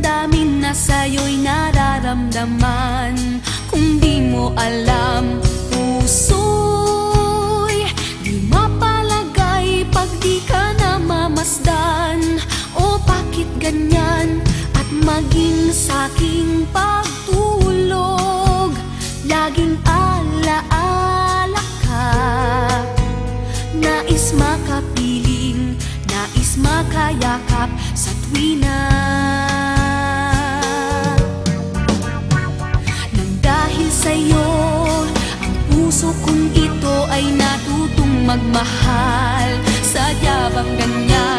damdamin na sa'yo'y nararamdaman. Kung di mo alam, puso'y Di mapalagay pag di ka namamasdan. O bakit ganyan? At maging sa'king pagtulog Laging alaala ka. Nais makapiling, nais makayakap sa tuwi na magmahal Sadya bang ganyan?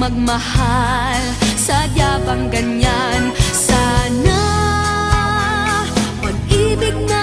magmahal Sadya bang ganyan? Sana pag-ibig na